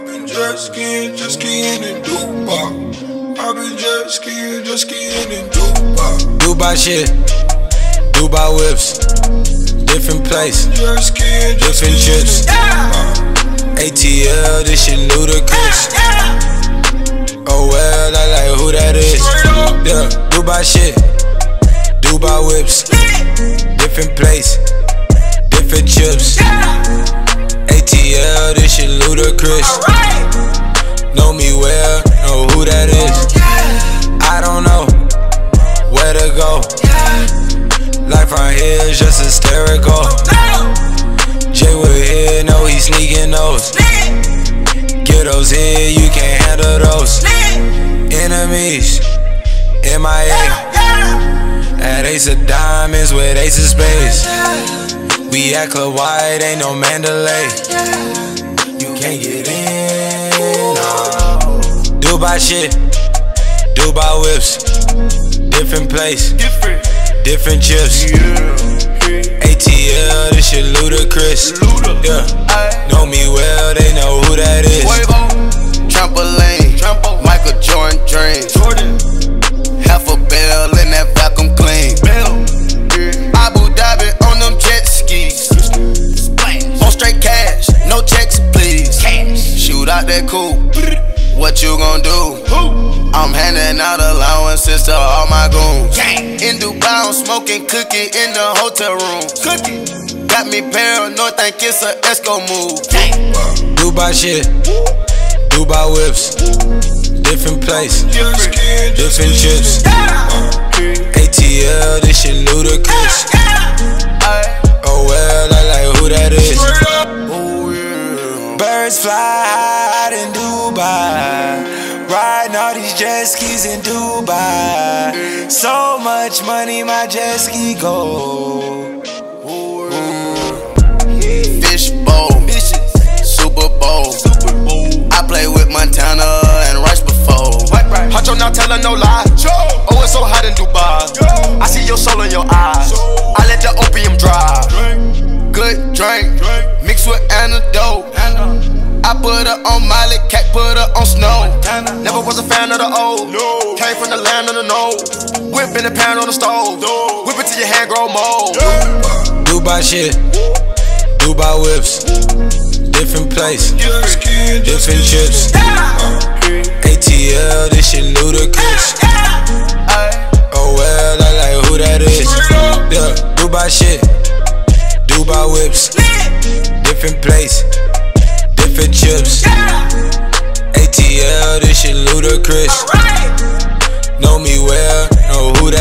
I've been jet skiing, jet skiing in Dubai. I've been jet skiing, jet skiing in Dubai. Dubai shit, Dubai whips, different place, Jet skiing, jet different chips. ATL, this shit Ludacris. Oh well, I like who that is. Yeah, Dubai shit, Dubai whips, different place, different chips. Shit Ludacris. Know me well, know who that is. I don't know where to go. Life around here is just hysterical. Jay will here, know he sneaking those. Get those here, you can't handle those. Enemies, MIA. At Ace of Diamonds with Ace of Spades. We at Club White, ain't no Mandalay. You can't get in. No. Dubai shit, Dubai whips, different place, Different. different chips. ATL, this shit Ludacris. Luda. Yeah, know me well, they know who that is. Trampoline, Trampo. Michael Jordan I'm handing out allowances to all my goons. In Dubai, I'm smoking cookie in the hotel room. Cookie. Got me paranoid, think it's a Esco move. Dubai shit, Dubai whips, different place, Jet skiing, jet different skiing chips. ATL, this shit Ludacris. Oh well, I like who that is. Straight up. Oh yeah. Birds fly high in Dubai. Riding all these jet skis in Dubai. So much money, my jet ski go. Fish bowl, Super Bowl. I play with Montana and Rice before. Huncho not telling no lie. Oh, it's so hot in Dubai. I see your soul in your eyes. I let the opium drive. Good drink, mixed with antidote. I put her on Miley, cat put her on snow. Never was a fan of the old. Came from the land of the no. Whip in the pan on the stove. Whip it till your hand grow mold. Dubai shit, Dubai whips, different place, Jet skiing, jet different skiing chips. ATL, this shit Ludacris. Oh well, I like who that is. Yeah, Dubai shit, Dubai whips, different place, different chips. ATL, this shit Ludacris. Know me well, know who that.